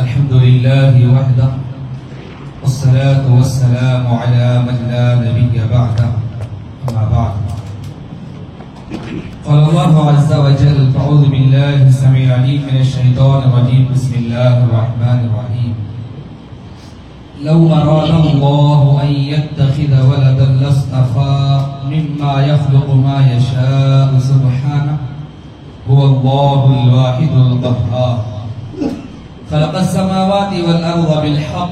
الحمد لله وحده، والصلاة والسلام على من لا نبي بعده، أما بعد. قال الله عز وجل أعوذ بالله السميع العليم من الشيطان الرجيم، بسم الله الرحمن الرحيم. لو أراد الله أن يتخذ ولدا لاصطفى مما يخلق ما يشاء، سبحانه هو الله الواحد القهار. خلق السماوات والأرض بالحق.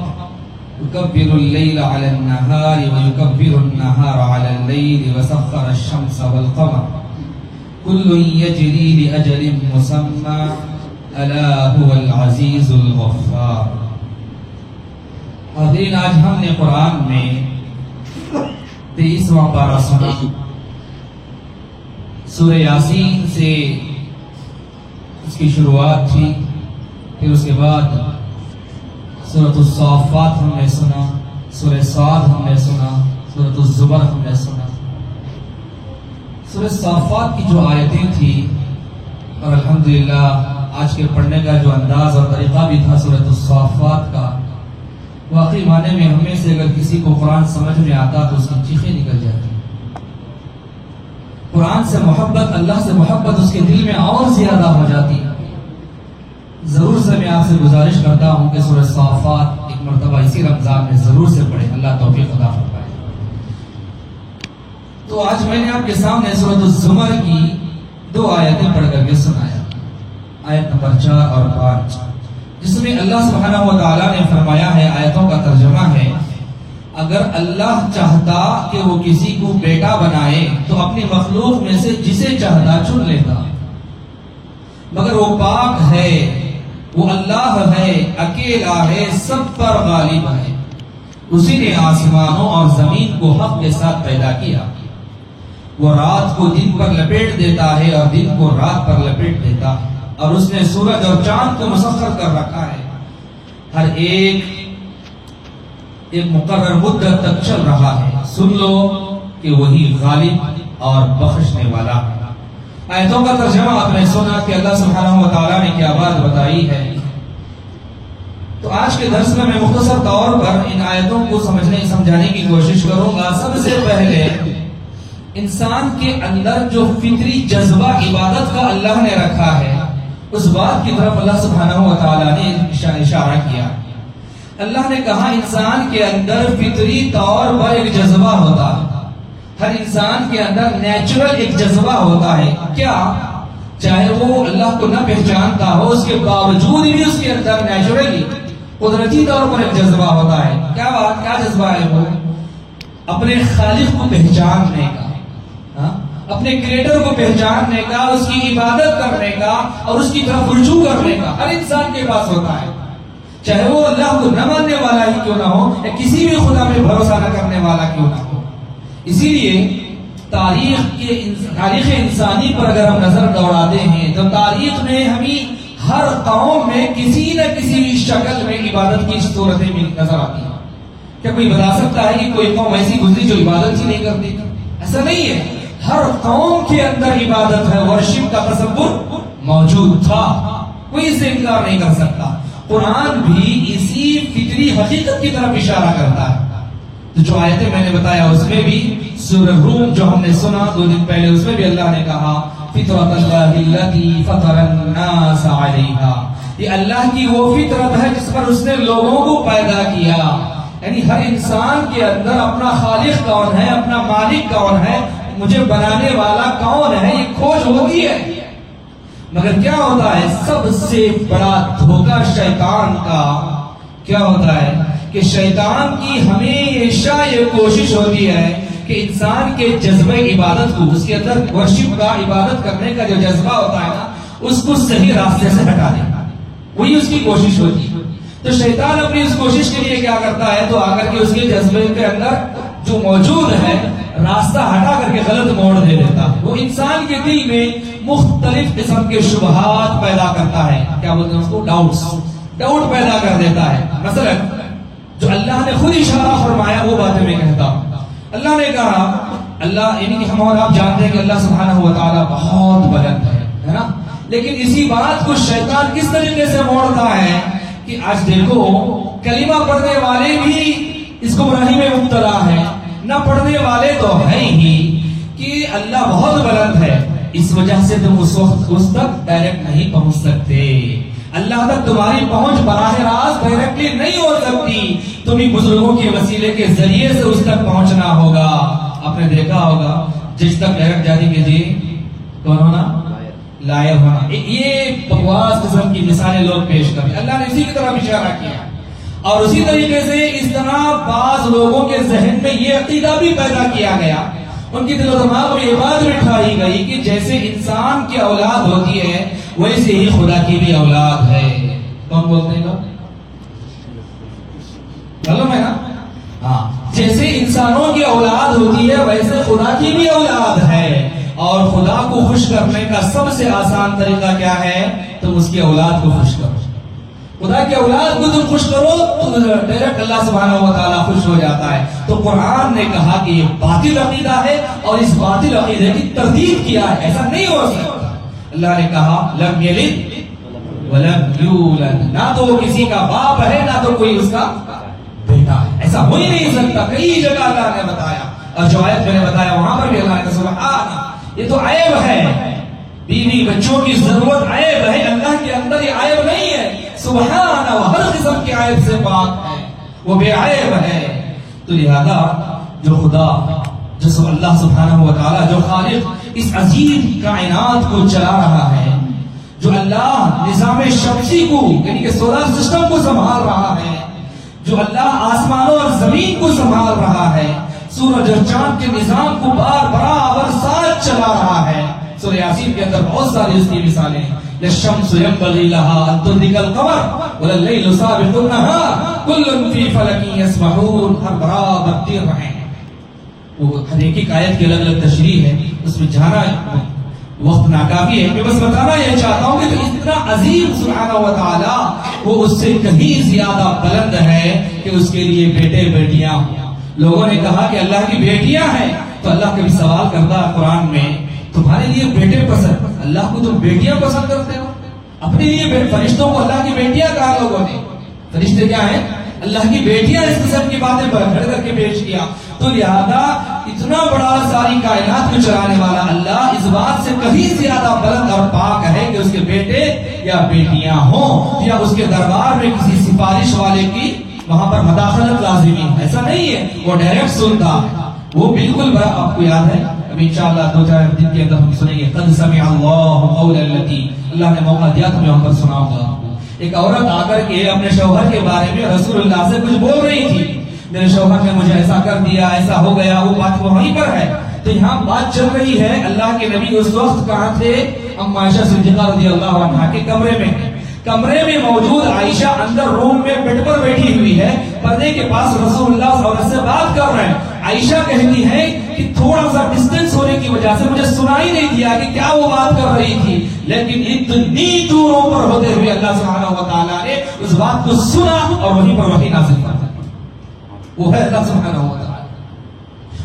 يكبر الليل على النهار ويكبر النهار على الليل وسخر الشمس والقمر. كل يجري لأجل مسمى. ألا هو العزيز الغفار. حاضرین آج ہم نے قرآن میں تیئیسواں پارہ سنا۔ سورہ یاسین سے اس کی شروعات تھی، پھر اس کے بعد سورت الصافات ہم نے سنا سورہ سعد ہم نے سنا سورت الزبر ہم نے سنا۔ سورہ صافات کی جو آیتیں تھی اور الحمدللہ آج کے پڑھنے کا جو انداز اور طریقہ بھی تھا سورت الصافات کا، واقعی معنی میں ہمیں سے اگر کسی کو قرآن سمجھ میں آتا تو اس کی چیخیں نکل جاتی۔ قرآن سے محبت، اللہ سے محبت اس کے دل میں اور زیادہ ہو جاتی۔ ضرور سے میں آپ سے گزارش کرتا ہوں کہ سورہ صافات ایک مرتبہ اسی رمضان میں ضرور سے پڑھے اللہ توفیق عطا فرمائے۔ تو آج میں نے آپ کے سامنے سورۃ الزمر کی دو آیتیں پڑھ کر کے سنایا۔ آیت نمبر چار اور پانچ۔ جس میں اللہ سبحانہ و تعالیٰ نے فرمایا ہے، آیتوں کا ترجمہ ہے اگر اللہ چاہتا کہ وہ کسی کو بیٹا بنائے، تو اپنی مخلوق میں سے جسے چاہتا چن لیتا۔ مگر وہ پاک ہے، وہ اللہ ہے، اکیلا ہے، سب پر غالب ہے۔ اسی نے آسمانوں اور زمین کو حق کے ساتھ پیدا کیا۔ وہ رات کو دن پر لپیٹ دیتا ہے اور دن کو رات پر لپیٹ دیتا ہے۔ اور اس نے سورج اور چاند کو مسخر کر رکھا ہے۔ ہر ایک ایک مقرر مدت تک چل رہا ہے۔ سن لو کہ وہی غالب اور بخشنے والا۔ ہے آیتوں کا ترجمہ آپ نے سنا کہ اللہ سبحانہ و تعالیٰ نے کیا بات بتائی ہے۔ تو آج کے درس میں میں مختصر طور پر ان آیتوں کو سمجھنے، سمجھانے کی کوشش کروں گا۔ سب سے پہلے، انسان کے اندر جو فطری جذبہ، عبادت کا اللہ نے رکھا ہے، اس بات کی طرف اللہ سبحانہ و تعالیٰ نے اشارہ کیا۔ اللہ نے کہا انسان کے اندر فطری طور پر ایک جذبہ ہوتا ہے۔ ہر انسان کے اندر نیچرل ایک جذبہ ہوتا ہے۔ کیا؟ چاہے وہ اللہ کو نہ پہچانتا ہو، اس کے باوجود بھی اس کے اندر نیچرلی قدرتی طور پر ایک جذبہ ہوتا ہے۔ کیا بات؟ کیا جذبہ ہے وہ؟ اپنے خالق کو پہچاننے کا۔ ہاں؟ اپنے کریٹر کو پہچاننے کا، اس کی عبادت کرنے کا اور اس کی طرف رجوع کرنے کا۔ ہر انسان کے پاس ہوتا ہے۔ چاہے وہ اللہ کو نہ ماننے والا ہی کیوں نہ ہو یا کسی بھی خدا میں بھروسہ نہ کرنے والا کیوں نہ ہو۔ اسی لیے تاریخ کے تاریخ انسانی پر اگر ہم نظر دوڑاتے ہیں تو تاریخ میں ہمیں ہر قوم میں کسی نہ کسی شکل میں عبادت کی صورتیں نظر آتی ہیں۔ کیا کوئی بتا سکتا ہے کہ کوئی قوم ایسی گزری جو عبادت ہی نہیں کرتی؟ ایسا نہیں ہے۔ ہر قوم کے اندر عبادت ہے ورشپ کا تصور موجود تھا۔ کوئی اس سے انکار نہیں کر سکتا۔ قرآن بھی اسی فطری حقیقت کی طرف اشارہ کرتا ہے۔ تو جو آیتیں میں نے بتایا اس میں بھی، سورہ روم جو ہم نے سنا دو دن پہلے، اس میں بھی اللہ نے کہا، فطرت اللہ التي فطر الناس علیہا۔ یہ اللہ کی وہ فطرت ہے جس پر اس نے لوگوں کو پیدا کیا۔ یعنی ہر انسان کے اندر اپنا خالق کون ہے، اپنا مالک کون ہے، مجھے بنانے والا کون ہے، یہ کھوج ہوتی ہے۔ مگر کیا ہوتا ہے؟ سب سے بڑا دھوکہ شیطان کا کیا ہوتا ہے؟ کہ شیطان کی ہمیشہ یہ کوشش ہوتی ہے کہ انسان کے جذبہ عبادت کو، اس کے اندر ورشپ کا، عبادت کرنے کا جو جذبہ ہوتا ہے نا، اس کو صحیح راستے سے ہٹا دے۔ وہی اس کی کوشش ہوتی ہے۔ تو شیطان اپنی اس کوشش کے لیے کیا کرتا ہے؟ تو آ کر کے اس کے جذبے کے اندر جو موجود ہے راستہ ہٹا کر کے غلط موڑ دے دیتا۔ ہے وہ انسان کے دل میں مختلف قسم کے شبہات پیدا کرتا ہے۔ کیا بولتے ہیں اس کو؟ ڈاؤٹس ڈاؤٹ پیدا کر دیتا ہے۔ مثلا، جو اللہ نے خود اشارہ فرمایا، وہ باتیں میں کہتا ہوں۔ اللہ نے کہا، اللہ یعنی کہ ہم اور آپ جانتے ہیں کہ اللہ سبحانہ و تعالیٰ بہت بلند ہے ہے نا؟ لیکن اسی بات کو شیطان کس طریقے سے موڑتا ہے کہ آج دیکھو، کلمہ پڑھنے والے بھی اس گمراہی میں مبتلا ہے نہ پڑھنے والے تو ہیں ہی کہ اللہ بہت بلند ہے۔ اس وجہ سے تم اس وقت اس تک ڈائریکٹ نہیں پہنچ سکتے۔ اللہ تک تمہاری پہنچ براہ راست ڈائریکٹلی نہیں ہو سکتی۔ تمہیں بزرگوں کے وسیلے کے ذریعے سے اس تک پہنچنا ہوگا۔ آپ نے دیکھا ہوگا، جس تک ڈائریکٹ جاری کیجیے کون ہونا؟ لائر ہونا۔ یہ بکواس قسم کی مثالیں لوگ پیش کریں اللہ نے اسی کی طرف اشارہ کیا۔ اور اسی طریقے سے اس طرح بعض لوگوں کے ذہن میں یہ عقیدہ بھی پیدا کیا گیا۔ ان کی دل و دماغ میں یہ بات بٹھائی گئی کہ جیسے انسان کی اولاد ہوتی ہے، ویسے ہی خدا کی بھی اولاد ہے۔ کون بولتے ہیں معلوم ہے نا؟ ہاں۔ جیسے انسانوں کی اولاد ہوتی ہے، ویسے خدا کی بھی اولاد ہے۔ اور خدا کو خوش کرنے کا سب سے آسان طریقہ کیا ہے؟ تم اس کی اولاد کو خوش کرو۔ خدا کی اولاد کو تم خوش کرو تو ڈائریکٹ اللہ سبحانہ و تعالیٰ خوش ہو جاتا ہے۔ تو قرآن نے کہا کہ یہ باطل عقیدہ ہے اور اس باطل عقیدے کی تردید کیا ہے، ایسا نہیں ہو سکتا۔ اللہ نے کہا، لم یلد ولم یولد۔ نہ تو وہ کسی کا باپ ہے، نہ تو کوئی اس کا بیٹا ہے۔ ایسا ہو ہی نہیں سکتا۔ کئی جگہ اللہ نے بتایا۔ اور جو آیت میں نے بتایا، وہاں پر بھی اللہ نے سبحان یہ تو عیب ہے۔ بیوی بچوں کی ضرورت عیب ہے۔ اللہ کے اندر یہ عیب نہیں سبحان وہ ہر قسم کے عیب سے پاک ہے، وہ بے عیب ہے۔ تو لہذا جو خدا، جس اللہ سبحانہ و تعالی جو خالق اس عظیم کائنات کو چلا رہا ہے، جو اللہ نظام شمسی کو یعنی کہ سولر سسٹم کو سنبھال رہا ہے، جو اللہ آسمانوں اور زمین کو سنبھال رہا ہے، سورج اور چاند کے نظام کو بار برابر ساتھ چلا رہا ہے۔ سورہ یاسین کے اندر بہت ساری اس کی مثالیں ہیں۔ للشمس ينبغي لها ان تدرك القمر ولليل سابق النهار، كل في فلك يسبحون ہر برابر تیر رہے ہیں وہ ہر ایک ایک آیت کی الگ الگ تشریح ہے، اس میں جانا وقت ناکافی ہے، میں بس بتانا یہ چاہتا ہوں کہ اتنا عظیم سبحانہ و تعالی وہ اس سے کہیں زیادہ بلند ہے کہ اس کے لیے بیٹے بیٹیاں لوگوں نے کہا کہ اللہ کی بیٹیاں ہیں، تو اللہ کبھی سوال کرتا ہے قرآن میں۔ تمہارے لیے بیٹے پسند، اللہ کو تم بیٹیاں پسند کرتے ہو۔ اپنے لیے فرشتوں کو اللہ کی بیٹیاں کہا لوگوں نے۔ فرشتے کیا ہیں؟ اللہ کی بیٹیاں اس قسم کی باتیں کھڑ کر کے پیش کیا۔ تو لہذا اتنا بڑا ساری کائنات کو چلانے والا اللہ اس بات سے کہیں زیادہ بلند اور پاک ہے کہ اس کے بیٹے یا بیٹیاں ہوں یا اس کے دربار میں کسی سفارش والے کی وہاں پر مداخلت لازمی ایسا نہیں ہے، وہ ڈائریکٹ سنتا وہ بالکل آپ کو یاد ہے؟ اب انشاءاللہ دو چار دن کے اندر ہم سنیں گے، قد سمع اللہ قول اللتی اللہ نے موقع دیا تو میں وہاں پر سناؤں گا۔ ایک عورت آ کر کے اپنے شوہر کے بارے میں رسول اللہ سے کچھ بول رہی تھی۔ میرے شوہر نے مجھے ایسا کر دیا، ایسا ہو گیا، وہ بات وہیں پر ہے۔ تو یہاں بات چل رہی ہے، اللہ کے نبی اس وقت کہاں تھے؟ اما عائشہ صدیقہ رضی اللہ عنہ کے کمرے میں۔ کمرے میں موجود عائشہ اندر روم میں بیڈ پر بیٹھی ہوئی ہے، پردے کے پاس رسول اللہ صلی اللہ علیہ وسلم سے بات کر رہے ہیں۔ عائشہ کہتی ہے کہ تھوڑا سا ڈسٹنس ہونے کی وجہ سے مجھے سنائی نہیں دیا کہ کیا وہ بات کر رہی تھی۔ لیکن اتنی دوروں پر ہوتے ہوئے اللہ سبحانہ و تعالیٰ نے اس بات کو سنا اور وہیں پر وہی نازل کر وہ ہے اللہ سبحانہ و تعالیٰ۔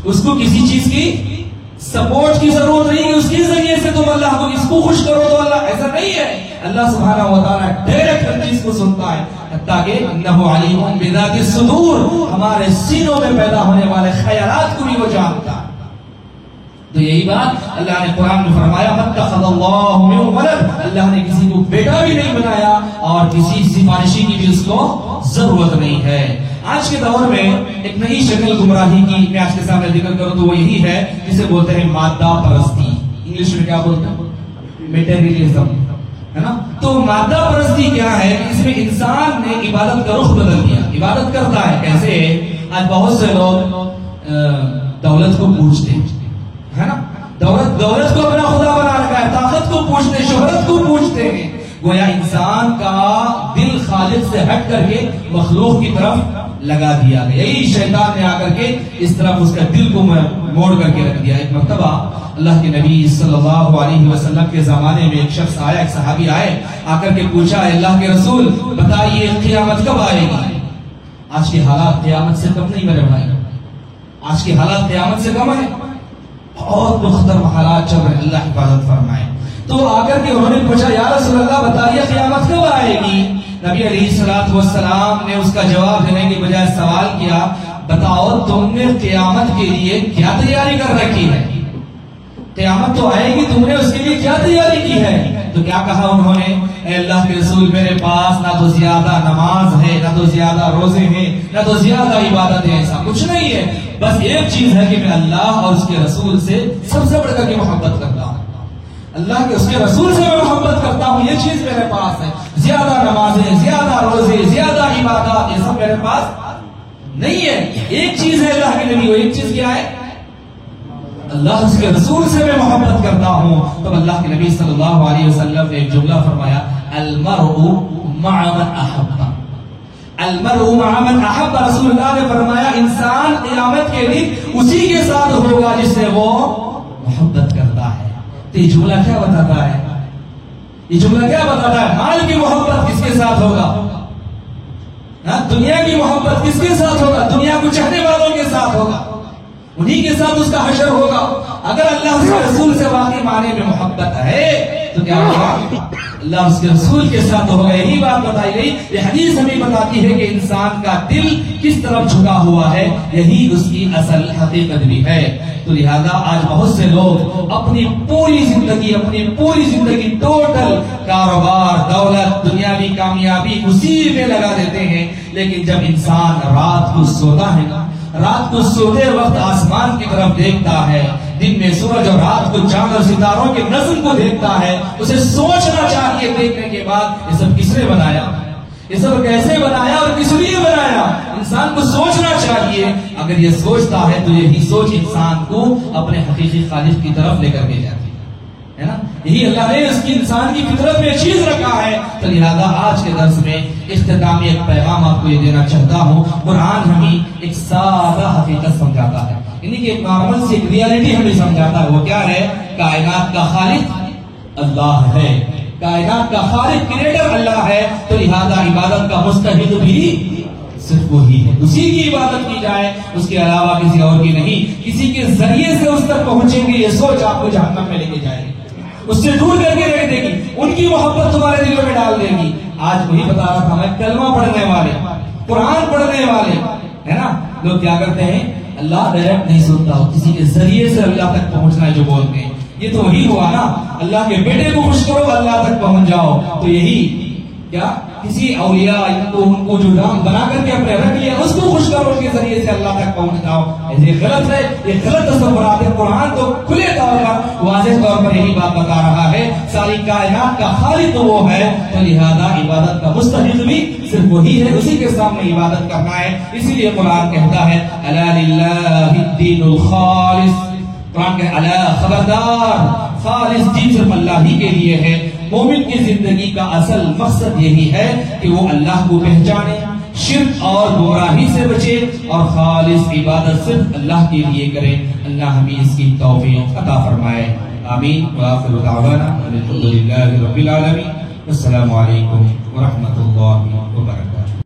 اس کو کسی چیز کی سپورٹ کی ضرورت نہیں کہ اس کے ذریعے سے تم اللہ کو اس کو خوش کرو تو اللہ ایسا نہیں ہے۔ اللہ سبحانہ و تعالیٰ ڈائریکٹ ہر چیز کو سنتا ہے۔ حتیٰ کہ انہو علیم بذات الصدور، ہمارے سینوں میں پیدا ہونے والے خیالات کو بھی وہ جانتا ہے۔ تو یہی بات، اللہ نے قرآن میں فرمایا متخذ اللہ من ولد اللہ نے کسی کو بیٹا بھی نہیں بنایا اور کسی سفارشی کی بھی اس کو ضرورت نہیں ہے۔ آج کے دور میں ایک نئی شکل گمراہی کی میں آج کے سامنے ذکر کروں تو وہ یہی ہے جسے بولتے ہیں مادہ پرستی۔ انگلش میں کیا بولتے ہیں؟ میٹیریلزم ہے نا؟ تو مادہ پرستی کیا ہے؟ اس میں انسان نے عبادت کا رخ بدل دیا۔ عبادت کرتا ہے، کیسے؟ آج بہت سے لوگ دولت کو پوچھتے ہیں۔ دولت دولت کو اپنا خدا بنا رکھا ہے، طاقت کو پوچھتے شہرت کو پوچھتے ہیں۔ گویا انسان کا دل خالق سے ہٹ کر کے مخلوق کی طرف لگا دیا گیا۔ یہی شیطان نے آ کر کے اس طرف اس کا دل کو موڑ کر کے رکھ دیا۔ ایک مرتبہ اللہ کے نبی صلی اللہ علیہ وسلم کے زمانے میں ایک شخص آیا، ایک صحابی آئے، آ کر کے پوچھا اللہ کے رسول، بتائیے قیامت کب آئے گی؟ آج کے حالات قیامت سے کم نہیں میرے بھائی۔ آج کے حالات قیامت سے کم ہے بہت مختلف حالات چل رہے اللہ حفاظت فرمائے۔ تو آ کر کے انہوں نے پوچھا، یا رسول اللہ، بتائیے قیامت کب آئے گی؟ نبی علیہ السلام والسلام نے اس کا جواب دینے کے بجائے سوال کیا، بتاؤ تم نے قیامت کے لیے کیا تیاری کر رکھی ہے؟ قیامت تو آئے گی، تم نے اس کے لیے کیا تیاری کی ہے؟ تو کیا کہا انہوں نے؟ اے اللہ کے رسول، میرے پاس نہ تو زیادہ نماز ہے، نہ تو زیادہ روزے ہیں، نہ تو زیادہ عبادت ہے ایسا کچھ نہیں ہے۔ بس ایک چیز ہے کہ میں اللہ اور اس کے رسول سے سب سے بڑھ کر کے محبت کرتا ہوں۔ اللہ کے، اس کے رسول سے میں محبت کرتا ہوں، یہ چیز میرے پاس ہے۔ زیادہ نمازیں، زیادہ روزے، زیادہ عبادات، یہ سب میرے پاس نہیں ہے۔ ایک چیز ہے اللہ کے نبی، وہ ایک چیز کیا ہے؟ اللہ اس کے رسول سے میں محبت کرتا ہوں۔ تو اللہ کے نبی صلی اللہ علیہ وسلم نے ایک جملہ فرمایا، المرء مع من احب. المرء مع من رسول اللہ نے فرمایا، انسان قیامت کے دن اسی کے ساتھ ہوگا جس سے وہ محبت کرتا ہے۔ تو یہ جملہ کیا بتاتا ہے؟ یہ جملہ کیا بتاتا ہے؟ مال کی محبت کس کے ساتھ ہوگا؟ ہاں، دنیا کی محبت کس کے ساتھ ہوگا؟ دنیا کو چاہنے والوں کے ساتھ ہوگا۔ انہی کے ساتھ اس کا حشر ہوگا۔ اگر اللہ اس کے رسول سے واقعی معنی میں محبت ہے، تو کیا ہوگا؟ اللہ اس کے رسول کے ساتھ ہوگا۔ یہی بات بتائی گئی۔ یہ حدیث ہمیں بتاتی ہے کہ انسان کا دل کس طرف جھکا ہوا ہے، یہی اس کی اصل حقیقت بھی ہے۔ تو لہذا آج بہت سے لوگ اپنی پوری زندگی، اپنی پوری زندگی ٹوٹل کاروبار، دولت، دنیاوی کامیابی اسی میں لگا دیتے ہیں۔ لیکن جب انسان رات کو سوتا ہے نا رات کو سوتے وقت آسمان کی طرف دیکھتا ہے۔ دن میں سورج اور رات کو چاند اور ستاروں کے نظم کو دیکھتا ہے۔ اسے سوچنا چاہیے دیکھنے کے بعد یہ سب کس نے بنایا؟ یہ سب کیسے بنایا اور کس لیے بنایا؟ انسان کو سوچنا چاہیے۔ اگر یہ سوچتا ہے تو یہی سوچ انسان کو اپنے حقیقی خالق کی طرف لے کر کے جاتا ہے۔ نا؟ یہی اللہ نے اس کی انسان کی فطرت میں چیز رکھا ہے۔ تو لہذا آج کے درس میں اختتامی ایک پیغام آپ کو یہ دینا چاہتا ہوں۔ قرآن ہمیں ایک سادہ حقیقت سمجھاتا ہے۔ یعنی کہ ایک نارمل سی ایک ریالٹی ہمیں سمجھاتا ہے۔ وہ کیا ہے؟ کائنات کا خالق اللہ ہے۔ کائنات کا خالق کریٹر اللہ ہے۔ تو لہذا عبادت کا مستحق بھی صرف وہی ہے۔ اسی کی عبادت کی جائے، اس کے علاوہ کسی اور کی نہیں۔ کسی کے ذریعے سے اس تک پہنچیں گے، یہ سوچ آپ کو جہنم میں لے کے جائے گی۔ اس سے دور کر کے رکھ دے گی۔ ان کی محبت تمہارے دلوں میں ڈال دے گی۔ آج وہی بتا رہا تھا میں، کلمہ پڑھنے والے، قرآن پڑھنے والے، ہے نا؟ لوگ کیا کرتے ہیں؟ اللہ ڈائریکٹ نہیں سنتا کسی کے ذریعے سے اللہ تک پہنچنا ہے جو بولتے ہیں۔ یہ تو وہی ہوا نا۔ اللہ کے بیٹے کو خوش کرو، اللہ تک پہنچ جاؤ۔ تو یہی کیا کسی اولیاء ان کو ان کو جو نام بنا کر کے اپنے رکھ لیا، اس کو خوش کرو کے ذریعے سے اللہ تک پہنچ جاؤ یہ غلط ہے، یہ غلط تصورات ہے قرآن تو کھلے طور پر، واضح طور پر یہی بات بتا رہا ہے۔ ساری کائنات کا خالق وہ ہے، تو لہذا عبادت کا مستحق بھی صرف وہی ہے، اسی کے سامنے عبادت کرنا ہے۔ اسی لیے قرآن کہتا ہے، الا للہ الدین الخالص قرآن کہ اللہ خبردار خالص دین صرف اللہ ہی کے لیے ہے۔ مومن کی زندگی کا اصل مقصد یہی ہے کہ وہ اللہ کو پہچانے، شرک اور گمراہی سے بچے اور خالص عبادت صرف اللہ کے لیے کرے۔ اللہ ہمیں اس کی توفیق عطا فرمائے۔ آمین۔ وآخر دعوانا الحمدللہ رب العالمین۔ السلام علیکم ورحمۃ اللہ وبرکاتہ۔